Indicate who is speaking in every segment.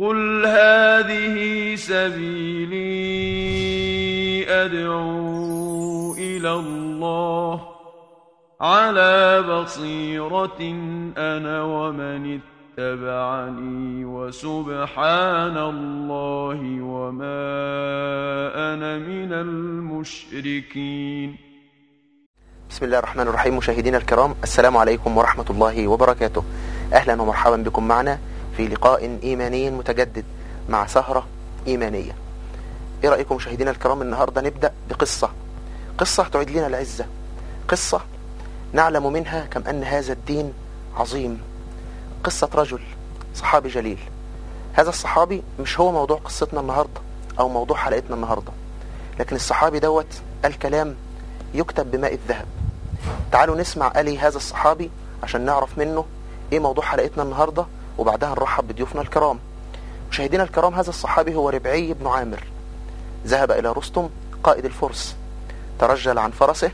Speaker 1: قل هذه سبيلي ادعو الى الله على بصيره انا ومن اتبعني وسبحان الله وما انا من
Speaker 2: المشركين بسم الله الرحمن الرحيم مشاهدينا الكرام السلام عليكم ورحمه الله وبركاته اهلا ومرحبا بكم معنا في لقاء إيماني متجدد مع سهرة إيمانية إيه رأيكم مشاهدينا الكرام النهاردة نبدأ بقصة قصة تعيد لنا العزة قصة نعلم منها كم أن هذا الدين عظيم قصة رجل صحابي جليل هذا الصحابي مش هو موضوع قصتنا النهاردة أو موضوع حلقتنا النهاردة لكن الصحابي دوت الكلام يكتب بماء الذهب تعالوا نسمع ألي هذا الصحابي عشان نعرف منه إيه موضوع حلقتنا النهاردة وبعدها نرحب بضيوفنا الكرام مشاهدينا الكرام هذا الصحابي هو ربعي بن عامر ذهب إلى رستم قائد الفرس ترجل عن فرسه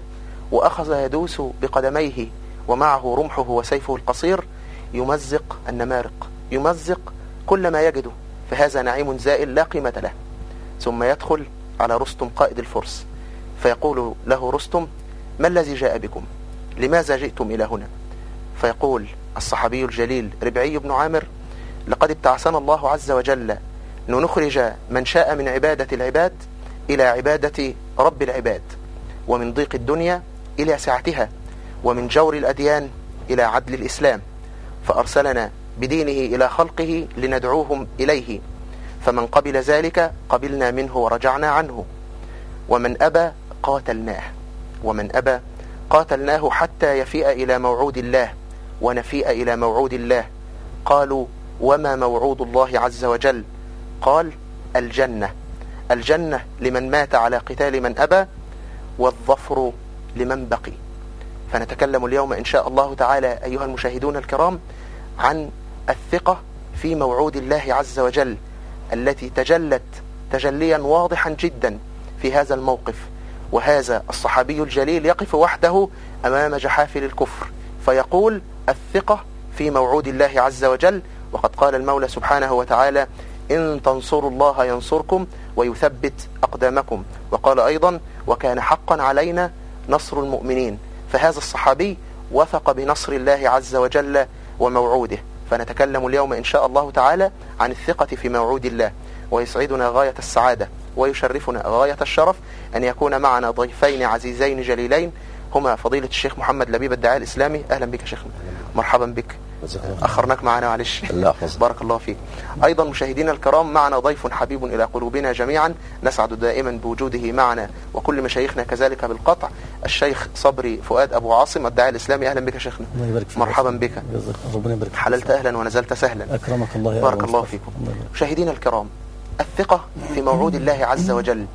Speaker 2: وأخذ يدوس بقدميه ومعه رمحه وسيفه القصير يمزق النمارق يمزق كل ما يجده فهذا نعيم زائل لا قيمة له ثم يدخل على رستم قائد الفرس فيقول له رستم ما الذي جاء بكم لماذا جئتم إلى هنا فيقول الصحابي الجليل ربعي بن عامر لقد ابتعثنا الله عز وجل لنخرج من شاء من عبادة العباد إلى عبادة رب العباد ومن ضيق الدنيا إلى سعتها ومن جور الأديان إلى عدل الإسلام فأرسلنا بدينه إلى خلقه لندعوهم إليه فمن قبل ذلك قبلنا منه ورجعنا عنه ومن أبى قاتلناه ومن أبى قاتلناه حتى يفيء إلى موعود الله ونفيء إلى موعود الله قالوا وما موعود الله عز وجل قال الجنة الجنة لمن مات على قتال من أبى والظفر لمن بقي فنتكلم اليوم إن شاء الله تعالى أيها المشاهدون الكرام عن الثقة في موعود الله عز وجل التي تجلت تجليا واضحا جدا في هذا الموقف وهذا الصحابي الجليل يقف وحده أمام جحافل الكفر فيقول الثقة في موعود الله عز وجل وقد قال المولى سبحانه وتعالى إن تنصروا الله ينصركم ويثبت أقدامكم وقال أيضا وكان حقا علينا نصر المؤمنين فهذا الصحابي وثق بنصر الله عز وجل وموعوده فنتكلم اليوم إن شاء الله تعالى عن الثقة في موعود الله ويسعدنا غاية السعادة ويشرفنا غاية الشرف أن يكون معنا ضيفين عزيزين جليلين هما فضيلة الشيخ محمد لبيب الدعاء الإسلامي أهلا بك يا شيخنا مرحبا بك أخرناك معنا معلش بارك الله فيك أيضا مشاهدينا الكرام معنا ضيف حبيب إلى قلوبنا جميعا نسعد دائما بوجوده معنا وكل مشايخنا كذلك بالقطع الشيخ صبري فؤاد أبو عاصم الداعي الإسلامي أهلا بك يا شيخنا مرحبا بك ربنا يبارك حللت أهلا ونزلت سهلا أكرمك الله بارك الله فيكم مشاهدينا الكرام الثقة في موعود الله عز وجل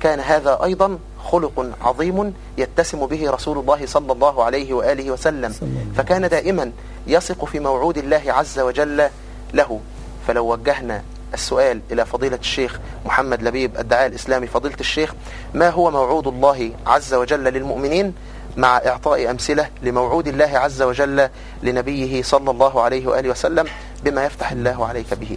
Speaker 2: كان هذا أيضا خلق عظيم يتسم به رسول الله صلى الله عليه وآله وسلم فكان دائما يثق في موعود الله عز وجل له فلو وجهنا السؤال إلى فضيلة الشيخ محمد لبيب الدعاء الإسلامي فضيلة الشيخ ما هو موعود الله عز وجل للمؤمنين مع إعطاء أمثلة لموعود الله عز وجل لنبيه صلى الله عليه وآله وسلم بما يفتح الله عليك به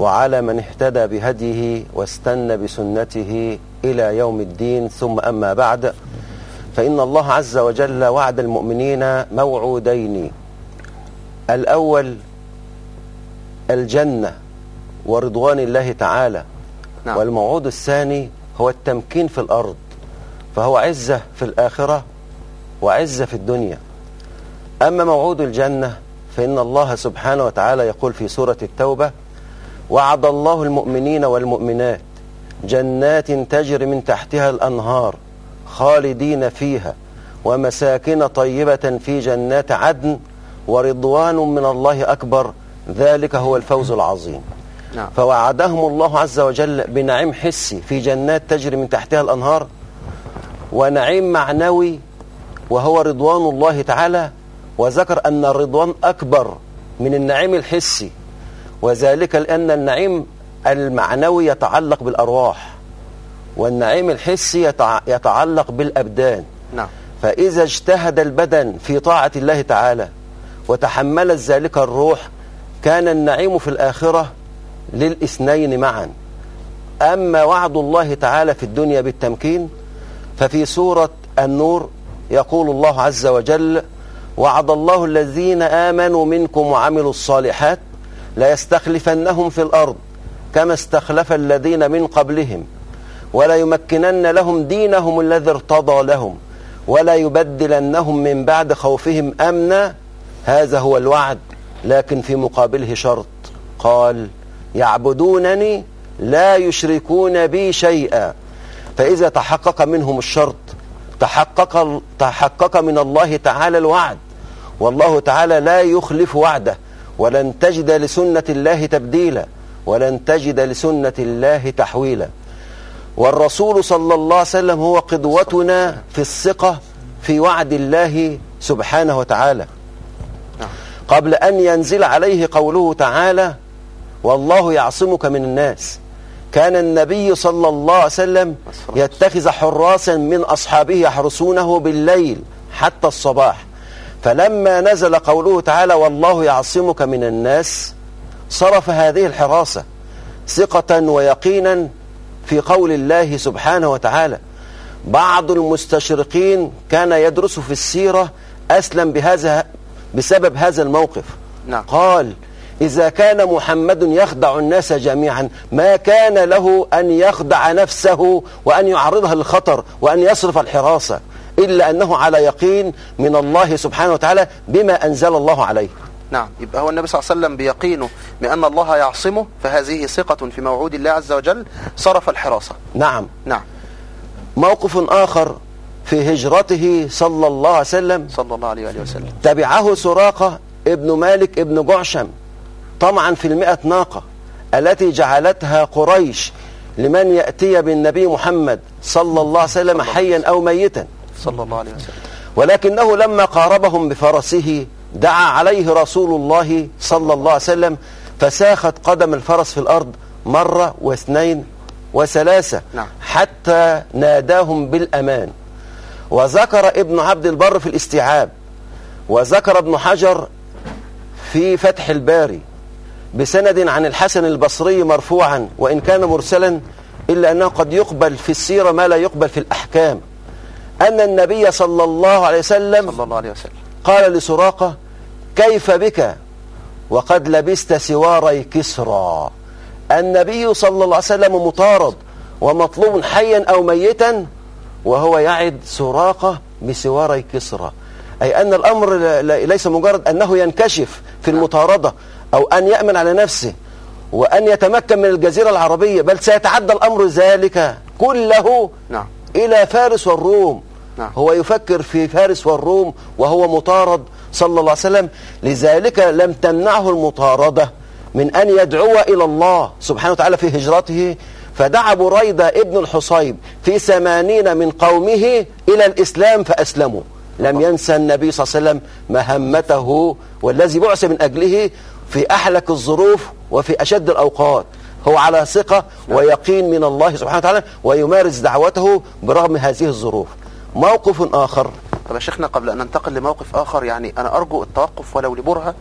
Speaker 1: وعلى من اهتدى بهديه واستنى بسنته إلى يوم الدين ثم أما بعد فإن الله عز وجل وعد المؤمنين موعودين الأول الجنة ورضوان الله تعالى نعم. والموعود الثاني هو التمكين في الأرض فهو عزة في الآخرة وعزة في الدنيا أما موعود الجنة فإن الله سبحانه وتعالى يقول في سورة التوبة وعد الله المؤمنين والمؤمنات جنات تجري من تحتها الأنهار خالدين فيها ومساكن طيبة في جنات عدن ورضوان من الله أكبر ذلك هو الفوز العظيم نعم. فوعدهم الله عز وجل بنعيم حسي في جنات تجري من تحتها الأنهار ونعيم معنوي وهو رضوان الله تعالى وذكر أن الرضوان أكبر من النعيم الحسي وذلك لأن النعيم المعنوي يتعلق بالأرواح والنعيم الحسي يتعلق بالأبدان نعم فإذا اجتهد البدن في طاعة الله تعالى وتحملت ذلك الروح كان النعيم في الآخرة للإثنين معا أما وعد الله تعالى في الدنيا بالتمكين ففي سورة النور يقول الله عز وجل وعد الله الذين آمنوا منكم وعملوا الصالحات ليستخلفنهم في الأرض كما استخلف الذين من قبلهم ولا يمكنن لهم دينهم الذي ارتضى لهم ولا يبدلنهم من بعد خوفهم أمنا هذا هو الوعد لكن في مقابله شرط قال يعبدونني لا يشركون بي شيئا فإذا تحقق منهم الشرط تحقق, تحقق من الله تعالى الوعد والله تعالى لا يخلف وعده ولن تجد لسنة الله تبديلا ولن تجد لسنة الله تحويلا والرسول صلى الله عليه وسلم هو قدوتنا في الثقة في وعد الله سبحانه وتعالى قبل أن ينزل عليه قوله تعالى والله يعصمك من الناس كان النبي صلى الله عليه وسلم يتخذ حراسا من أصحابه يحرسونه بالليل حتى الصباح فلما نزل قوله تعالى والله يعصمك من الناس صرف هذه الحراسة ثقة ويقينا في قول الله سبحانه وتعالى بعض المستشرقين كان يدرس في السيرة أسلم بهذا بسبب هذا الموقف نعم. قال إذا كان محمد يخدع الناس جميعا ما كان له أن يخدع نفسه وأن يعرضها للخطر وأن يصرف الحراسة إلا أنه على يقين من الله سبحانه وتعالى بما أنزل الله عليه
Speaker 2: نعم يبقى هو النبي صلى الله عليه وسلم بيقينه بأن الله يعصمه فهذه ثقة في موعود الله عز وجل صرف الحراسة
Speaker 1: نعم نعم موقف آخر في هجرته صلى الله عليه وسلم
Speaker 2: صلى الله عليه وآله وسلم
Speaker 1: تبعه سراقة ابن مالك ابن جعشم طمعا في المئة ناقة التي جعلتها قريش لمن يأتي بالنبي محمد صلى الله عليه وسلم حيا أو ميتا صلى الله عليه وسلم ولكنه لما قاربهم بفرسه دعا عليه رسول الله صلى الله عليه وسلم فساخت قدم الفرس في الأرض مرة واثنين وثلاثة نعم. حتى ناداهم بالأمان وذكر ابن عبد البر في الاستيعاب وذكر ابن حجر في فتح الباري بسند عن الحسن البصري مرفوعا وإن كان مرسلا إلا أنه قد يقبل في السيرة ما لا يقبل في الأحكام أن النبي صلى الله عليه وسلم, صلى الله عليه وسلم قال لسراقة كيف بك وقد لبست سواري كسرى النبي صلى الله عليه وسلم مطارد ومطلوب حيا أو ميتا وهو يعد سراقة بسواري كسرى أي أن الأمر ليس مجرد أنه ينكشف في نعم. المطاردة أو أن يأمن على نفسه وأن يتمكن من الجزيرة العربية بل سيتعدى الأمر ذلك كله نعم. إلى فارس والروم نعم. هو يفكر في فارس والروم وهو مطارد صلى الله عليه وسلم لذلك لم تمنعه المطاردة من أن يدعو إلى الله سبحانه وتعالى في هجرته فدعا بريدة ابن الحصيب في ثمانين من قومه إلى الإسلام فأسلموا لم نعم. ينسى النبي صلى الله عليه وسلم مهمته والذي بعث من أجله في أحلك الظروف وفي أشد الأوقات هو على ثقة ويقين من الله سبحانه وتعالى ويمارس دعوته برغم هذه الظروف موقف آخر طب يا
Speaker 2: شيخنا قبل أن ننتقل لموقف آخر يعني أنا أرجو التوقف ولو لبرهة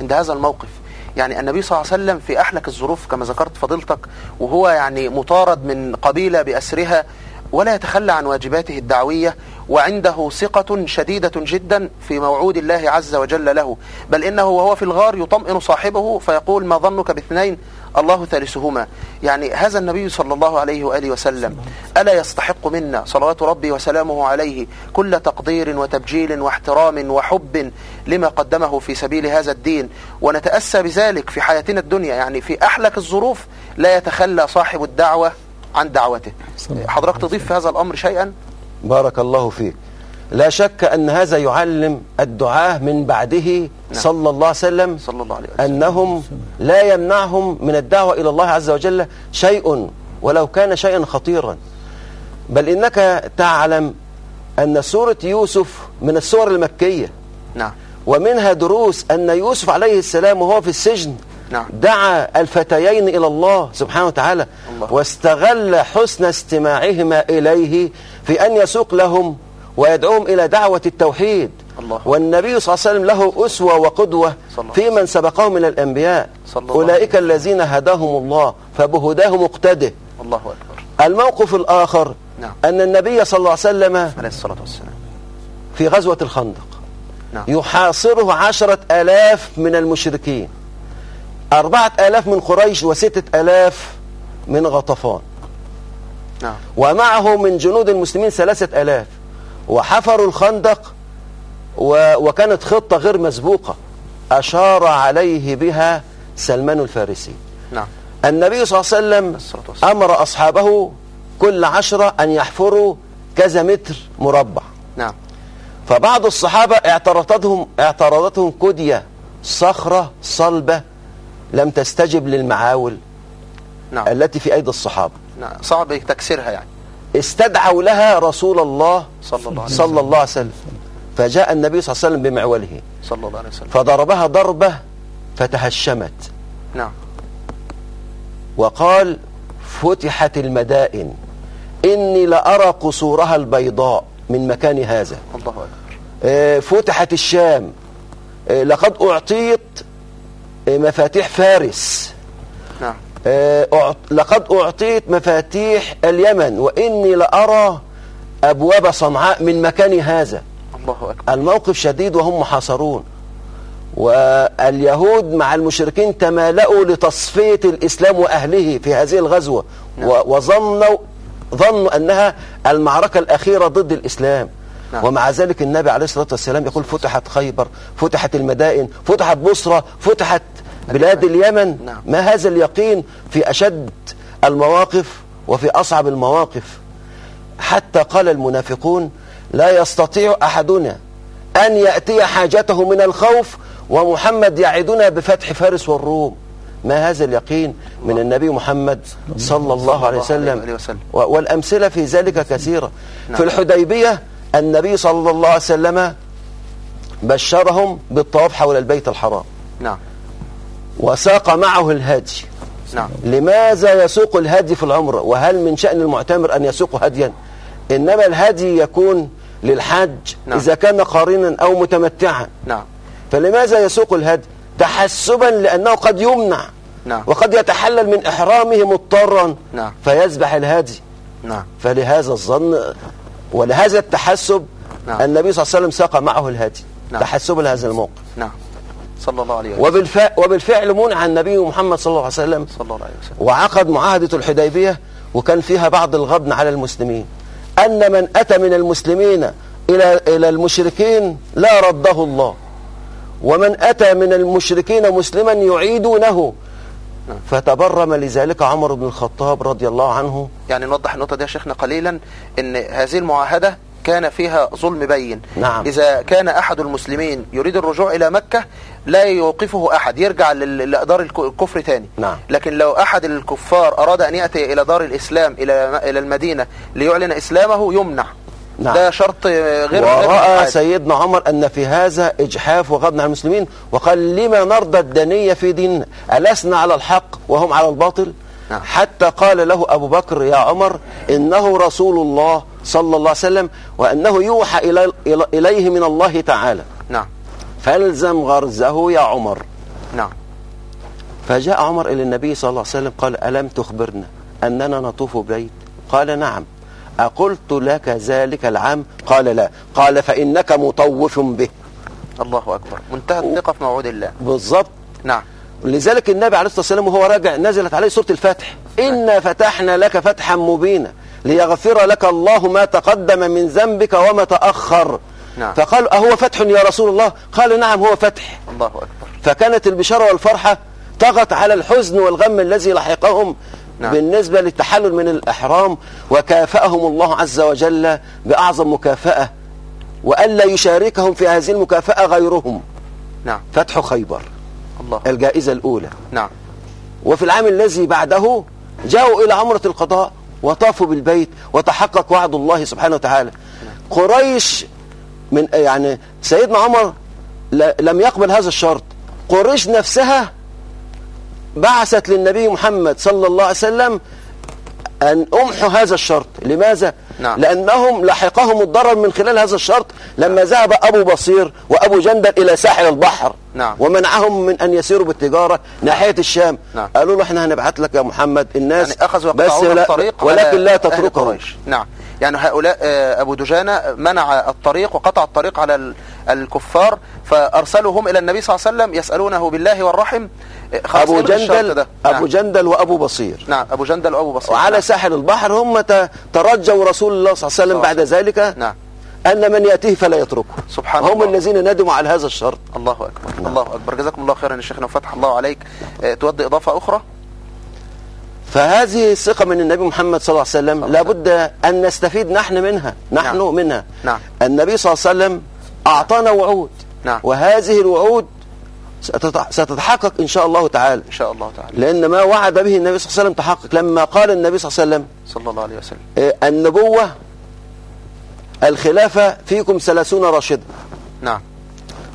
Speaker 2: عند هذا الموقف يعني النبي صلى الله عليه وسلم في أحلك الظروف كما ذكرت فضيلتك وهو يعني مطارد من قبيلة بأسرها ولا يتخلى عن واجباته الدعوية وعنده ثقة شديدة جدا في موعود الله عز وجل له بل إنه وهو في الغار يطمئن صاحبه فيقول ما ظنك باثنين الله ثالثهما يعني هذا النبي صلى الله عليه وآله وسلم ألا يستحق منا صلوات ربي وسلامه عليه كل تقدير وتبجيل واحترام وحب لما قدمه في سبيل هذا الدين ونتأسى بذلك في حياتنا الدنيا يعني في أحلك الظروف لا يتخلى صاحب الدعوة عن دعوته حضرتك تضيف في هذا الأمر شيئا
Speaker 1: بارك الله فيك لا شك أن هذا يعلم الدعاة من بعده نعم. صلى الله عليه وسلم صلى الله عليه وسلم. أنهم لا يمنعهم من الدعوة إلى الله عز وجل شيء ولو كان شيئا خطيرا بل إنك تعلم أن سورة يوسف من السور المكية نعم ومنها دروس أن يوسف عليه السلام وهو في السجن نعم. دعا الفتيين إلى الله سبحانه وتعالى الله. واستغل حسن استماعهما إليه في أن يسوق لهم ويدعوهم إلى دعوة التوحيد الله. والنبي صلى الله عليه وسلم له أسوة وقدوة في من سبقه من الأنبياء صلى أولئك الله. الذين هداهم الله فبهداه مقتده
Speaker 2: الله أكبر
Speaker 1: الموقف الآخر نعم. أن النبي صلى الله عليه وسلم عليه الصلاة والسلام في غزوة الخندق نعم. يحاصره عشرة ألاف من المشركين أربعة آلاف من قريش وستة آلاف من غطفان نعم. ومعه من جنود المسلمين ثلاثة آلاف وحفروا الخندق و... وكانت خطة غير مسبوقة أشار عليه بها سلمان الفارسي نعم. النبي صلى الله عليه وسلم أمر أصحابه كل عشرة أن يحفروا كذا متر مربع نعم. فبعض الصحابة
Speaker 2: اعترضتهم, اعترضتهم
Speaker 1: كدية صخرة صلبة لم تستجب للمعاول نعم. التي في أيدي الصحابة
Speaker 2: نعم. صعب تكسيرها يعني
Speaker 1: استدعوا لها رسول الله
Speaker 2: صلى الله عليه, وسلم, صلى
Speaker 1: الله عليه وسلم فجاء النبي صلى الله عليه وسلم بمعوله صلى الله عليه وسلم فضربها ضربة فتهشمت نعم وقال فتحت المدائن إني لأرى قصورها البيضاء من مكان هذا الله أكبر آه، فتحت الشام آه، لقد أعطيت إيه، مفاتيح فارس نعم إيه، لقد أعطيت مفاتيح اليمن وإني لأرى أبواب صنعاء من مكاني هذا الله أكبر. الموقف شديد وهم محاصرون واليهود مع المشركين تمالؤوا لتصفية الإسلام وأهله في هذه الغزوة نعم. وظنوا ظنوا أنها المعركة الأخيرة ضد الإسلام نعم. ومع ذلك النبي عليه الصلاة والسلام يقول فتحت خيبر فتحت المدائن فتحت بصرة فتحت نعم. بلاد اليمن نعم. ما هذا اليقين في أشد المواقف وفي أصعب المواقف حتى قال المنافقون لا يستطيع أحدنا أن يأتي حاجته من الخوف ومحمد يعدنا بفتح فارس والروم ما هذا اليقين من النبي محمد صلى الله عليه وسلم والأمثلة في ذلك كثيرة نعم. في الحديبية النبي صلى الله عليه وسلم بشرهم بالطواف حول البيت الحرام نعم وساق معه الهادي نعم. لماذا يسوق الهادي في العمرة وهل من شأن المعتمر أن يسوق هديا إنما الهادي يكون للحج نعم. إذا كان قارنا أو متمتعا نعم. فلماذا يسوق الهدي تحسبا لأنه قد يمنع نعم. وقد يتحلل من إحرامه مضطرا نعم. فيذبح الهادي نعم. فلهذا الظن ولهذا التحسب نعم. النبي صلى الله عليه وسلم ساق معه الهادي نعم. تحسبا لهذا الموقف
Speaker 2: نعم صلى الله عليه وسلم وبالفعل,
Speaker 1: وبالفعل منع النبي محمد صلى الله عليه وسلم صلى الله عليه وسلم وعقد معاهدة الحديبية وكان فيها بعض الغبن على المسلمين أن من أتى من المسلمين إلى, إلى المشركين لا رده الله ومن أتى من المشركين مسلما يعيدونه فتبرم لذلك عمر بن الخطاب رضي الله عنه
Speaker 2: يعني نوضح النقطة دي يا شيخنا قليلا ان هذه المعاهدة كان فيها ظلم بين نعم. إذا كان أحد المسلمين يريد الرجوع إلى مكة لا يوقفه أحد يرجع لدار الكفر تاني نعم. لكن لو أحد الكفار أراد أن يأتي إلى دار الإسلام إلى إلى المدينة ليعلن إسلامه يمنع نعم. ده شرط غير ورأى
Speaker 1: سيدنا عمر أن في هذا إجحاف وغضن على المسلمين وقال لما نرضى الدنية في ديننا ألسنا على الحق وهم على الباطل نعم. حتى قال له أبو بكر يا عمر إنه رسول الله صلى الله عليه وسلم وأنه يوحى إليه من الله تعالى نعم فالزم غرزه يا عمر نعم فجاء عمر إلى النبي صلى الله عليه وسلم قال ألم تخبرنا أننا نطوف بيت قال نعم أقلت لك ذلك العام قال لا قال فإنك مطوف به الله أكبر منتهى الثقة في موعود الله بالظبط نعم لذلك النبي عليه الصلاة والسلام وهو راجع نزلت عليه سورة الفتح إنا فتحنا لك فتحا مبينا ليغفر لك الله ما تقدم من ذنبك وما تأخر نعم. فقال أهو فتح يا رسول الله قال نعم هو فتح الله أكبر فكانت البشارة والفرحة طغت على الحزن والغم الذي لحقهم نعم. بالنسبة للتحلل من الإحرام وكافأهم الله عز وجل بأعظم مكافأة وألا يشاركهم في هذه المكافأة غيرهم نعم. فتح خيبر الله. الجائزة الأولى نعم. وفي العام الذي بعده جاءوا إلى عمرة القضاء وطافوا بالبيت وتحقق وعد الله سبحانه وتعالى قريش من يعني سيدنا عمر لم يقبل هذا الشرط قريش نفسها بعثت للنبي محمد صلى الله عليه وسلم أن أمحوا هذا الشرط لماذا؟ نعم. لأنهم لحقهم الضرر من خلال هذا الشرط لما ذهب أبو بصير وأبو جندل إلى ساحل البحر نعم. ومنعهم من أن يسيروا بالتجارة ناحية الشام نعم. قالوا له احنا هنبعث لك يا محمد الناس يعني بس ولكن لا تتركهم
Speaker 2: نعم يعني هؤلاء آه، أبو دجانة منع الطريق وقطع الطريق على الكفار فأرسلهم إلى النبي صلى الله عليه وسلم يسألونه بالله والرحم آه، أبو إيه، جندل, أبو نعم.
Speaker 1: جندل وأبو بصير
Speaker 2: نعم أبو جندل وأبو بصير وعلى نعم. ساحل البحر هم
Speaker 1: ترجوا رسول الله صلى الله عليه وسلم بعد ذلك نعم أن من يأتيه فلا يتركه سبحان هم الله. الذين ندموا على هذا الشرط الله أكبر
Speaker 2: نعم. الله أكبر جزاكم الله خيرا يا شيخنا وفتح الله عليك آه، تود إضافة أخرى
Speaker 1: فهذه الثقة من النبي محمد صلى الله عليه وسلم لابد أن نستفيد نحن منها نحن نعم. منها نعم. النبي صلى الله عليه وسلم أعطانا وعود نعم. وهذه الوعود ستتحقق إن شاء الله تعالى إن شاء الله تعالى لأن ما وعد به النبي صلى الله عليه وسلم تحقق لما قال النبي صلى الله عليه وسلم صلى الله عليه وسلم إيه، النبوة الخلافة فيكم ثلاثون راشدا نعم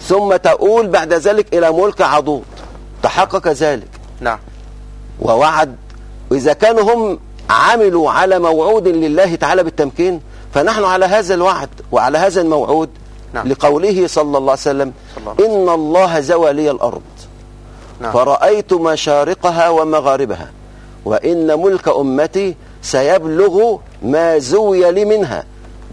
Speaker 1: ثم تؤول بعد ذلك إلى ملك عضوض تحقق ذلك نعم ووعد وإذا كانوا هم عملوا على موعود لله تعالى بالتمكين فنحن على هذا الوعد وعلى هذا الموعود نعم. لقوله صلى الله عليه وسلم الله. إن الله زوى لي الأرض نعم. فرأيت مشارقها ومغاربها وإن ملك أمتي سيبلغ ما زوي لي منها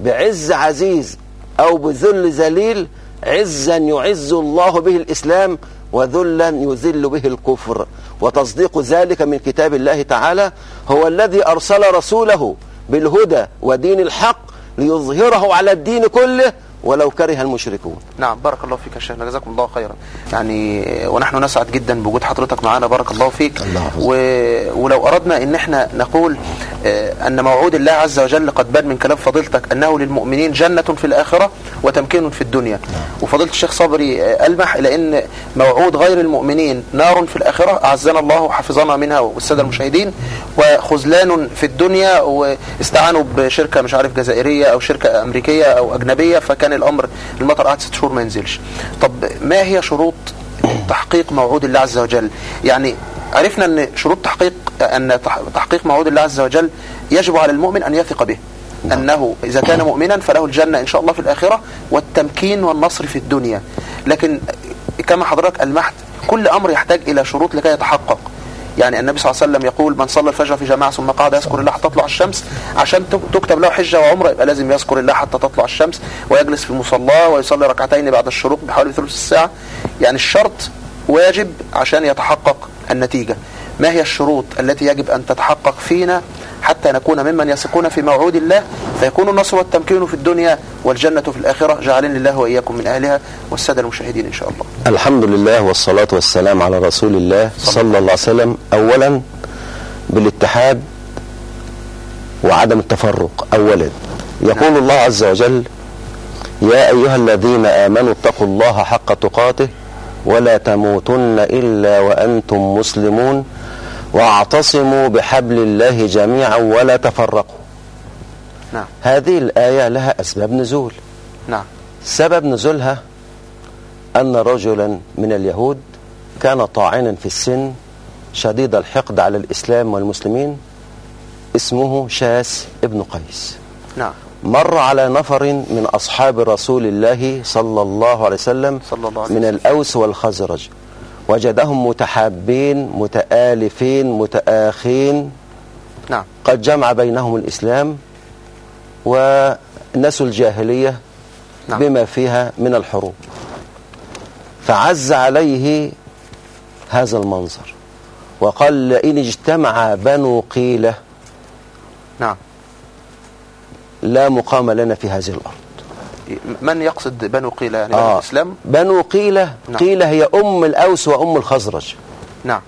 Speaker 1: بعز عزيز أو بذل ذليل عزا يعز الله به الإسلام وذلا يذل به الكفر وتصديق ذلك من كتاب الله تعالى هو الذي أرسل رسوله بالهدى ودين الحق ليظهره على الدين كله ولو كره المشركون
Speaker 2: نعم بارك الله فيك يا شيخنا جزاكم الله خيرا يعني ونحن نسعد جدا بوجود حضرتك معنا بارك الله فيك الله و... ولو أردنا ان احنا نقول آه، أن موعود الله عز وجل قد بان من كلام فضيلتك أنه للمؤمنين جنة في الآخرة وتمكين في الدنيا نعم. وفضيلة الشيخ صبري آه، ألمح إلى أن موعود غير المؤمنين نار في الآخرة أعزنا الله وحفظنا منها والسادة نعم. المشاهدين وخذلان في الدنيا واستعانوا بشركة مش عارف جزائرية أو شركة أمريكية أو أجنبية فكان كان الأمر المطر قعد ست شهور ما ينزلش طب ما هي شروط تحقيق موعود الله عز وجل يعني عرفنا أن شروط تحقيق أن تحقيق موعود الله عز وجل يجب على المؤمن أن يثق به نعم. أنه إذا كان مؤمنا فله الجنة إن شاء الله في الآخرة والتمكين والنصر في الدنيا لكن كما حضرتك ألمحت كل أمر يحتاج إلى شروط لكي يتحقق يعني النبي صلى الله عليه وسلم يقول من صلى الفجر في جماعة ثم قعد يذكر الله حتى تطلع الشمس عشان تكتب له حجة وعمرة يبقى لازم يذكر الله حتى تطلع الشمس ويجلس في مصلاه ويصلي ركعتين بعد الشروق بحوالي ثلث الساعة يعني الشرط واجب عشان يتحقق النتيجة ما هي الشروط التي يجب أن تتحقق فينا حتى نكون ممن يثقون في موعود الله فيكون النصر والتمكين في الدنيا والجنة في الآخرة جعلني الله وإياكم من أهلها والسادة المشاهدين إن شاء الله
Speaker 1: الحمد لله والصلاة والسلام على رسول الله صلى, الله عليه وسلم أولا بالاتحاد وعدم التفرق أولا يقول نعم. الله عز وجل يا أيها الذين آمنوا اتقوا الله حق تقاته ولا تموتن إلا وأنتم مسلمون واعتصموا بحبل الله جميعا ولا تفرقوا نعم. هذه الآية لها أسباب نزول نعم. سبب نزولها أن رجلا من اليهود كان طاعنا في السن شديد الحقد على الإسلام والمسلمين اسمه شاس ابن قيس نعم مر على نفر من أصحاب رسول الله صلى الله عليه وسلم صلى الله عليه وسلم. من الأوس والخزرج وجدهم متحابين متآلفين متآخين نعم قد جمع بينهم الإسلام ونسوا الجاهلية نعم. بما فيها من الحروب فعز عليه هذا المنظر وقال لئن اجتمع بنو قيلة نعم لا مقام لنا في هذه الأرض
Speaker 2: من يقصد بنو قيلة يعني آه بنو الإسلام
Speaker 1: بنو قيلة نعم. قيلة هي أم الأوس وأم الخزرج نعم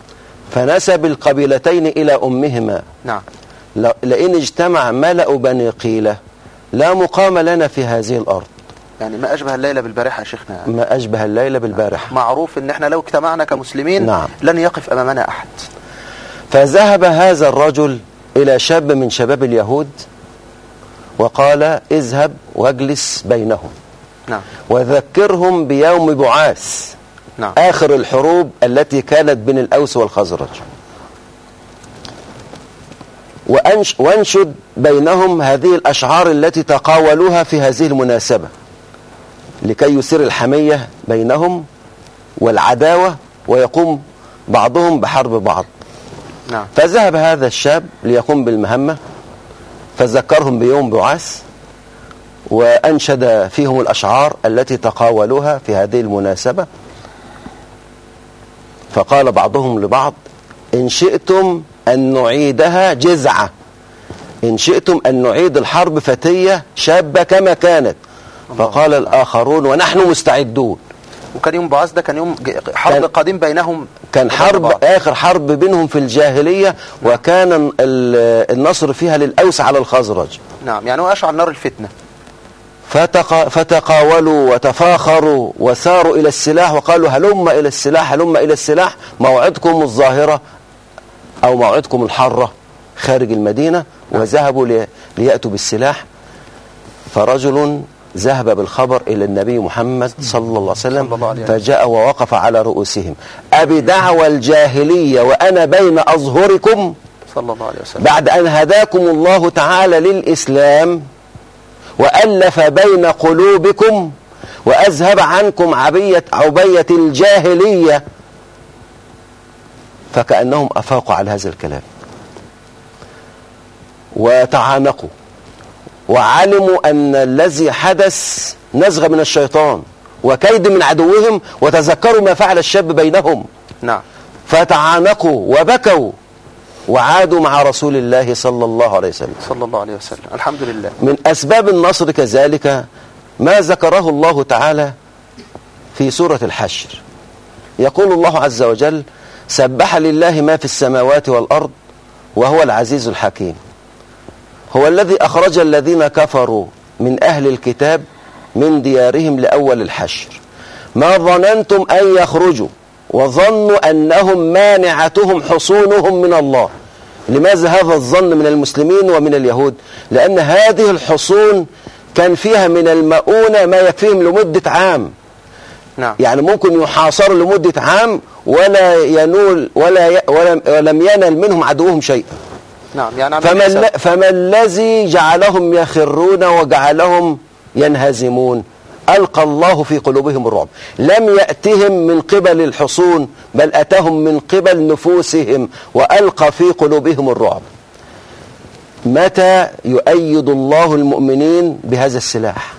Speaker 1: فنسب القبيلتين إلى أمهما نعم لئن اجتمع ملأ بني قيلة لا مقام لنا في هذه الأرض يعني ما أشبه الليلة بالبارحة يا شيخنا يعني. ما أشبه الليلة بالبارحة نعم. معروف إن احنا لو اجتمعنا كمسلمين نعم. لن يقف أمامنا أحد فذهب هذا الرجل إلى شاب من شباب اليهود وقال اذهب واجلس بينهم نعم. وذكرهم بيوم بعاث نعم. آخر الحروب التي كانت بين الأوس والخزرج وأنش وانشد بينهم هذه الأشعار التي تقاولوها في هذه المناسبة لكي يسير الحمية بينهم والعداوة ويقوم بعضهم بحرب بعض نعم. فذهب هذا الشاب ليقوم بالمهمة فذكرهم بيوم بعث وأنشد فيهم الأشعار التي تقاولوها في هذه المناسبة فقال بعضهم لبعض إن شئتم أن نعيدها جزعة إن شئتم أن نعيد الحرب فتية شابة كما كانت فقال الآخرون ونحن مستعدون وكان يوم بعث ده كان يوم حرب كان قديم بينهم كان حرب آخر حرب بينهم في الجاهلية وكان النصر فيها للأوس على الخزرج
Speaker 2: نعم يعني هو أشعل نار الفتنة فتق... فتقاولوا وتفاخروا
Speaker 1: وساروا إلى السلاح وقالوا هلم إلى السلاح هلم إلى السلاح موعدكم الظاهرة أو موعدكم الحرة خارج المدينة وذهبوا ليأتوا بالسلاح فرجل ذهب بالخبر إلى النبي محمد صلى الله عليه وسلم فجاء ووقف على رؤوسهم أبي دعوى الجاهلية وأنا بين أظهركم صلى الله عليه وسلم بعد أن هداكم الله تعالى للإسلام وألف بين قلوبكم وأذهب عنكم عبية عبية الجاهلية فكأنهم أفاقوا على هذا الكلام وتعانقوا وعلموا أن الذي حدث نزغة من الشيطان وكيد من عدوهم وتذكروا ما فعل الشاب بينهم نعم فتعانقوا وبكوا وعادوا مع رسول الله صلى الله عليه وسلم صلى الله عليه وسلم الحمد لله من أسباب النصر كذلك ما ذكره الله تعالى في سورة الحشر يقول الله عز وجل سبح لله ما في السماوات والأرض وهو العزيز الحكيم هو الذي أخرج الذين كفروا من أهل الكتاب من ديارهم لأول الحشر ما ظننتم أن يخرجوا وظنوا أنهم مانعتهم حصونهم من الله لماذا هذا الظن من المسلمين ومن اليهود لأن هذه الحصون كان فيها من المؤونة ما يكفيهم لمدة عام نعم. يعني ممكن يحاصروا لمدة عام ولا ينول ولا ي... ولم ينل منهم عدوهم شيئا
Speaker 2: نعم يعني فما,
Speaker 1: فما الذي جعلهم يخرون وجعلهم ينهزمون ألقى الله في قلوبهم الرعب لم يأتهم من قبل الحصون بل أتاهم من قبل نفوسهم وألقى في قلوبهم الرعب متى يؤيد الله المؤمنين بهذا السلاح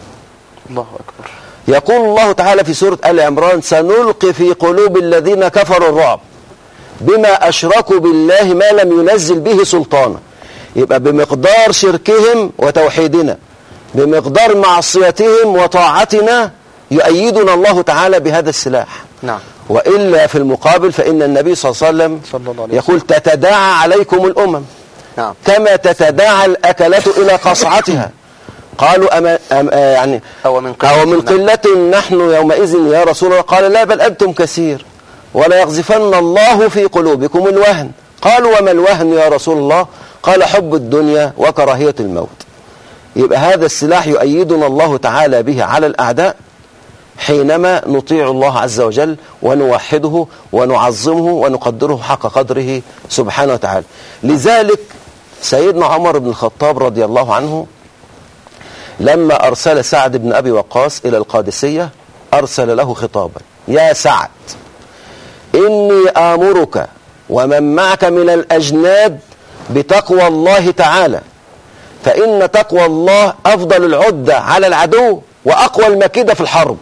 Speaker 2: الله أكبر
Speaker 1: يقول الله تعالى في سورة آل عمران سنلقي في قلوب الذين كفروا الرعب بما أشركوا بالله ما لم ينزل به سلطانا يبقى بمقدار شركهم وتوحيدنا بمقدار معصيتهم وطاعتنا يؤيدنا الله تعالى بهذا السلاح نعم وإلا في المقابل فإن النبي صلى الله عليه وسلم يقول تتداعى عليكم الأمم نعم. كما تتداعى الأكلة إلى قصعتها قالوا أما أم آه، يعني أو من قلة, أو من قلة نحن يومئذ يا رسول الله قال لا بل أنتم كثير وليقذفن الله في قلوبكم الوهن قالوا وما الوهن يا رسول الله قال حب الدنيا وكراهية الموت يبقى هذا السلاح يؤيدنا الله تعالى به على الأعداء حينما نطيع الله عز وجل ونوحده ونعظمه ونقدره حق قدره سبحانه وتعالى لذلك سيدنا عمر بن الخطاب رضي الله عنه لما أرسل سعد بن أبي وقاص إلى القادسية أرسل له خطابا يا سعد إني آمرك ومن معك من الأجناد بتقوى الله تعالى فإن تقوى الله أفضل العدة على العدو وأقوى المكيدة في الحرب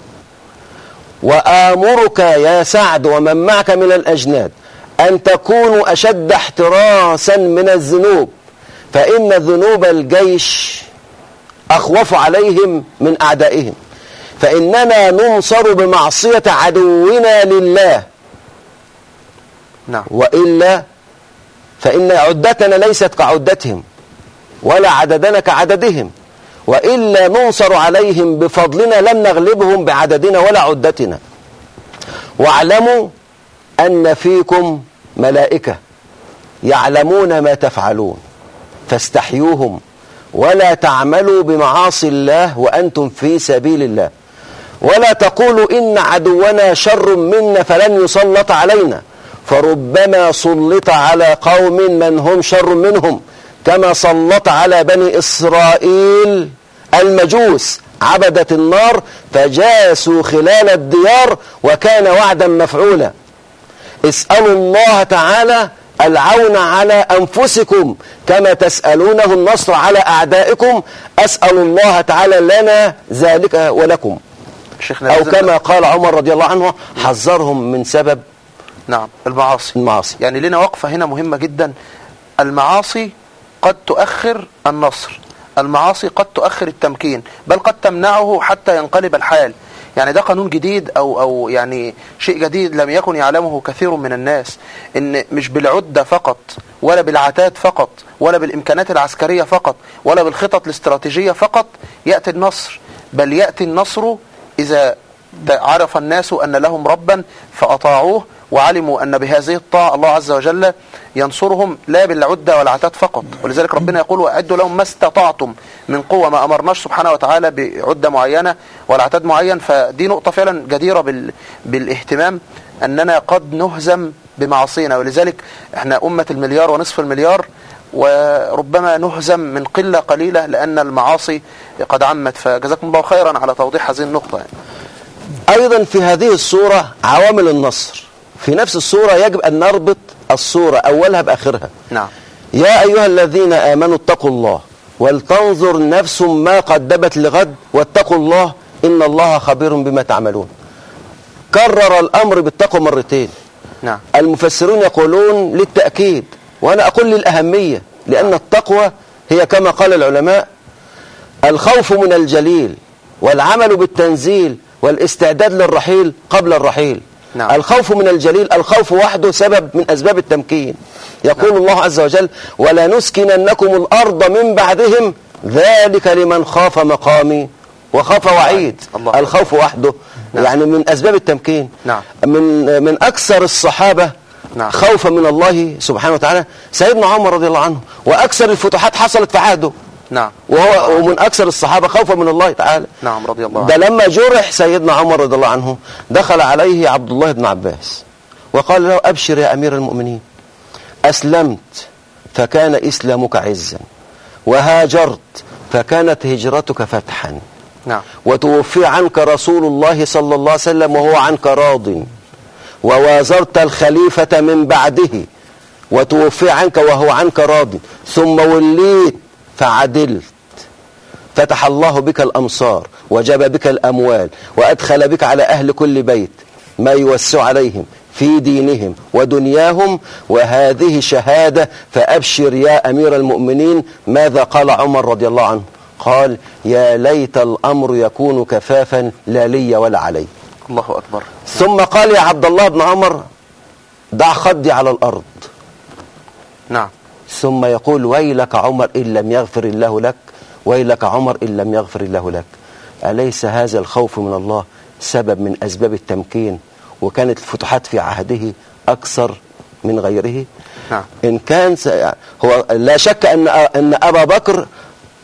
Speaker 1: وآمرك يا سعد ومن معك من الأجناد أن تكونوا أشد احتراسا من الذنوب فإن ذنوب الجيش أخوف عليهم من أعدائهم فإننا ننصر بمعصية عدونا لله نعم. وإلا فإن عدتنا ليست كعدتهم ولا عددنا كعددهم وإلا ننصر عليهم بفضلنا لم نغلبهم بعددنا ولا عدتنا واعلموا أن فيكم ملائكة يعلمون ما تفعلون فاستحيوهم ولا تعملوا بمعاصي الله وأنتم في سبيل الله ولا تقولوا إن عدونا شر منا فلن يسلط علينا فربما سلط على قوم من هم شر منهم كما سلط على بني إسرائيل المجوس عبدت النار فجاسوا خلال الديار وكان وعدا مفعولا اسألوا الله تعالى العون على أنفسكم كما تسألونه النصر على أعدائكم أسأل الله تعالى لنا ذلك ولكم أو كما قال عمر رضي
Speaker 2: الله عنه حذرهم من سبب نعم المعاصي المعاصي يعني لنا وقفة هنا مهمة جدا المعاصي قد تؤخر النصر المعاصي قد تؤخر التمكين بل قد تمنعه حتى ينقلب الحال يعني ده قانون جديد أو, أو يعني شيء جديد لم يكن يعلمه كثير من الناس إن مش بالعدة فقط ولا بالعتاد فقط ولا بالإمكانات العسكرية فقط ولا بالخطط الاستراتيجية فقط يأتي النصر بل يأتي النصر إذا عرف الناس أن لهم ربا فأطاعوه وعلموا أن بهذه الطاعة الله عز وجل ينصرهم لا بالعدة والعتاد فقط ولذلك ربنا يقول وأعدوا لهم ما استطعتم من قوة ما أمرناش سبحانه وتعالى بعدة معينة والعتاد معين فدي نقطة فعلا جديرة بال... بالاهتمام أننا قد نهزم بمعاصينا ولذلك احنا أمة المليار ونصف المليار وربما نهزم من قلة قليلة لأن المعاصي قد عمت فجزاكم الله خيرا على توضيح هذه النقطة يعني.
Speaker 1: أيضا في هذه الصورة عوامل النصر في نفس الصورة يجب أن نربط الصورة أولها بآخرها نعم يا أيها الذين آمنوا اتقوا الله ولتنظر نفس ما قدمت لغد واتقوا الله إن الله خبير بما تعملون كرر الأمر بالتقوى مرتين نعم المفسرون يقولون للتأكيد وأنا أقول للأهمية لأن نعم. التقوى هي كما قال العلماء الخوف من الجليل والعمل بالتنزيل والاستعداد للرحيل قبل الرحيل نعم. الخوف من الجليل الخوف وحده سبب من أسباب التمكين يقول نعم. الله عز وجل ولا نسكننكم الأرض من بعدهم ذلك لمن خاف مقامي وخاف وعيد الله. الخوف وحده نعم. يعني من أسباب التمكين نعم. من, من أكثر الصحابة نعم. خوفا من الله سبحانه وتعالى سيدنا عمر رضي الله عنه وأكثر الفتوحات حصلت في عهده نعم وهو ومن أكثر الصحابة خوفا من الله تعالى
Speaker 2: نعم رضي الله عنه ده
Speaker 1: لما جرح سيدنا عمر رضي الله عنه دخل عليه عبد الله بن عباس وقال له أبشر يا أمير المؤمنين أسلمت فكان إسلامك عزا وهاجرت فكانت هجرتك فتحا نعم وتوفي عنك رسول الله صلى الله عليه وسلم وهو عنك راض ووازرت الخليفة من بعده وتوفي عنك وهو عنك راض ثم وليت فعدلت فتح الله بك الأمصار وجاب بك الأموال وأدخل بك على أهل كل بيت ما يوسع عليهم في دينهم ودنياهم وهذه شهادة فأبشر يا أمير المؤمنين ماذا قال عمر رضي الله عنه قال يا ليت الأمر يكون كفافا لا لي ولا علي الله أكبر ثم قال يا عبد الله بن عمر دع خدي على الأرض نعم ثم يقول ويلك عمر إن لم يغفر الله لك ويلك عمر إن لم يغفر الله لك أليس هذا الخوف من الله سبب من أسباب التمكين وكانت الفتوحات في عهده أكثر من غيره نعم. إن كان س... هو لا شك أن, أن أبا بكر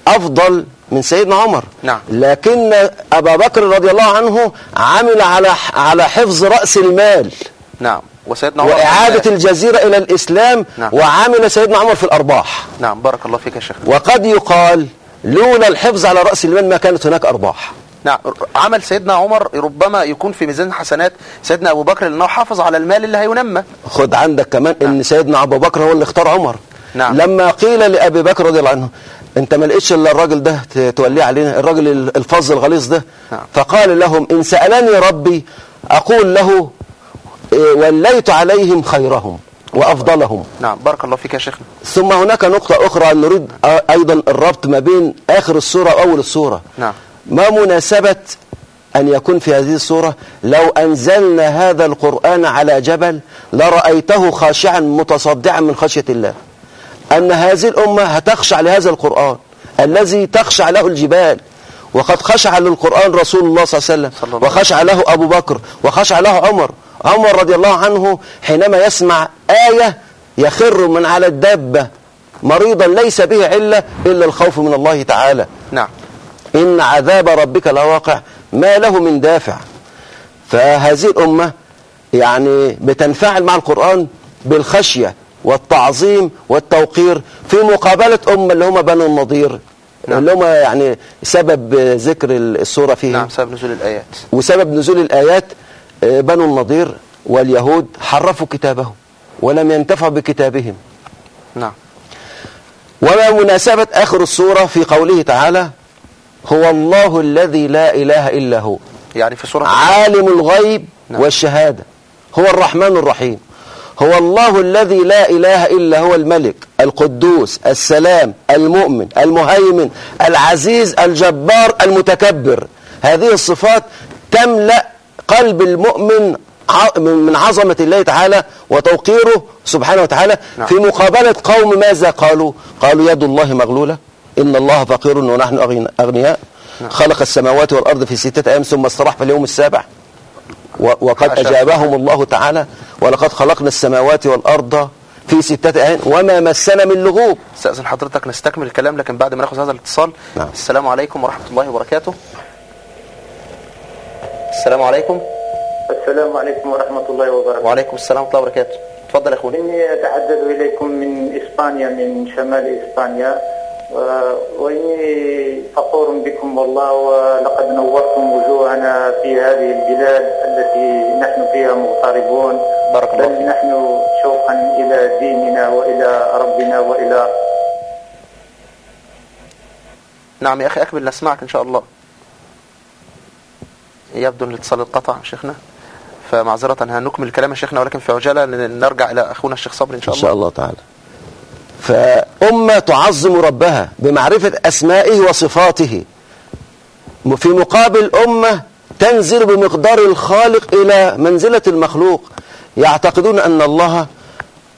Speaker 1: أفضل من سيدنا عمر نعم. لكن أبا بكر رضي الله عنه عمل على على حفظ رأس المال
Speaker 2: نعم وسيدنا عمر وإعادة
Speaker 1: الجزيرة إلى الإسلام نعم. وعمل سيدنا عمر في الأرباح
Speaker 2: نعم بارك الله فيك يا شيخ
Speaker 1: وقد يقال لولا الحفظ على رأس المال ما كانت هناك أرباح
Speaker 2: نعم عمل سيدنا عمر ربما يكون في ميزان حسنات سيدنا أبو بكر لأنه حافظ على المال اللي هينمى
Speaker 1: خد عندك كمان نعم. إن سيدنا أبو بكر هو اللي اختار عمر نعم. لما قيل لأبي بكر رضي الله عنه انت ما لقيتش الا الراجل ده توليه علينا الراجل الفظ الغليظ ده نعم. فقال لهم ان سالني ربي اقول له إيه، وليت عليهم خيرهم وأفضلهم
Speaker 2: نعم بارك الله فيك يا شيخنا
Speaker 1: ثم هناك نقطة أخرى نريد أيضا الربط ما بين آخر السورة وأول السورة نعم ما مناسبة أن يكون في هذه السورة لو أنزلنا هذا القرآن على جبل لرأيته خاشعا متصدعا من خشية الله أن هذه الأمة هتخشع لهذا القرآن الذي تخشع له الجبال وقد خشع للقرآن رسول الله صلى الله عليه وسلم وخشع له أبو بكر وخشع له عمر عمر رضي الله عنه حينما يسمع آية يخر من على الدابة مريضا ليس به علة إلا الخوف من الله تعالى نعم إن عذاب ربك لواقع ما له من دافع فهذه الأمة يعني بتنفعل مع القرآن بالخشية والتعظيم والتوقير في مقابلة أمة اللي هما بنو النضير نعم. اللي هما يعني سبب ذكر السورة فيهم نعم سبب نزول الآيات وسبب نزول الآيات آه، بنو النضير واليهود حرفوا كتابهم ولم ينتفعوا بكتابهم نعم وما مناسبة آخر السورة في قوله تعالى هو الله الذي لا إله إلا هو يعني في سورة عالم الغيب نعم. والشهادة هو الرحمن الرحيم هو الله الذي لا إله إلا هو الملك القدوس السلام المؤمن المهيمن العزيز الجبار المتكبر هذه الصفات تملأ قلب المؤمن من عظمة الله تعالى وتوقيره سبحانه وتعالى نعم. في مقابلة قوم ماذا قالوا قالوا يد الله مغلولة إن الله فقير ونحن أغنياء نعم. خلق السماوات والأرض في ستة أيام ثم استراح في اليوم السابع وقد أجابهم الله تعالى ولقد خلقنا السماوات والأرض في ستة أيام
Speaker 2: وما مسنا من لغوب استأذن حضرتك نستكمل الكلام لكن بعد ما ناخذ هذا الاتصال نعم. السلام عليكم ورحمة الله وبركاته السلام عليكم السلام عليكم ورحمة الله وبركاته وعليكم السلام ورحمة الله وبركاته تفضل يا أخوي إني أتحدث إليكم من إسبانيا من شمال إسبانيا وإني فخور بكم والله ولقد نورتم وجوهنا في هذه البلاد التي نحن فيها مغتربون بارك الله فيك نحن شوقا إلى ديننا وإلى ربنا وإلى نعم يا أخي أكمل نسمعك إن شاء الله يبدو ان الاتصال اتقطع شيخنا فمعذرة هنكمل كلام شيخنا ولكن في عجالة نرجع إلى أخونا الشيخ صبري إن شاء الله إن شاء الله تعالى
Speaker 1: فأمة تعظم ربها بمعرفة أسمائه وصفاته في مقابل أمة تنزل بمقدار الخالق إلى منزلة المخلوق يعتقدون أن الله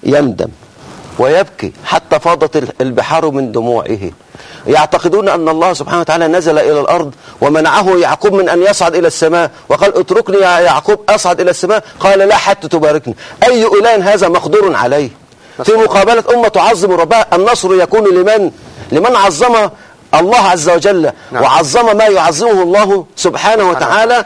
Speaker 1: يندم ويبكي حتى فاضت البحار من دموعه يعتقدون أن الله سبحانه وتعالى نزل إلى الأرض ومنعه يعقوب من أن يصعد إلى السماء وقال اتركني يا يعقوب أصعد إلى السماء قال لا حتى تباركني أي إله هذا مقدور عليه في مقابلة أمة تعظم ربها النصر يكون لمن؟ لمن عظمه الله عز وجل نعم. وعظم ما يعظمه الله سبحانه وتعالى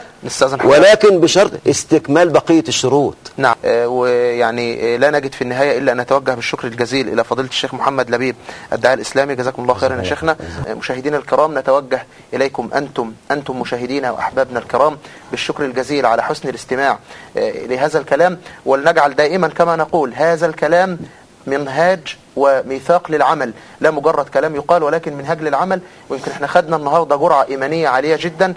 Speaker 1: ولكن بشرط استكمال
Speaker 2: بقية الشروط نعم آه ويعني آه، لا نجد في النهاية إلا أن نتوجه بالشكر الجزيل إلى فضيلة الشيخ محمد لبيب الدعاء الإسلامي جزاكم الله خيرا يا شيخنا آه، مشاهدينا الكرام نتوجه إليكم أنتم أنتم مشاهدينا وأحبابنا الكرام بالشكر الجزيل على حسن الاستماع آه لهذا الكلام ولنجعل دائما كما نقول هذا الكلام منهاج وميثاق للعمل لا مجرد كلام يقال ولكن منهاج للعمل ويمكن احنا خدنا النهاردة جرعة إيمانية عالية جدا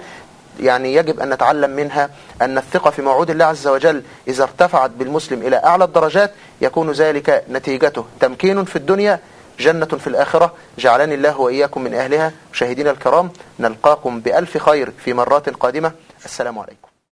Speaker 2: يعني يجب أن نتعلم منها أن الثقة في موعود الله عز وجل إذا ارتفعت بالمسلم إلى أعلى الدرجات يكون ذلك نتيجته تمكين في الدنيا جنة في الآخرة جعلني الله وإياكم من أهلها مشاهدينا الكرام نلقاكم بألف خير في مرات قادمة السلام عليكم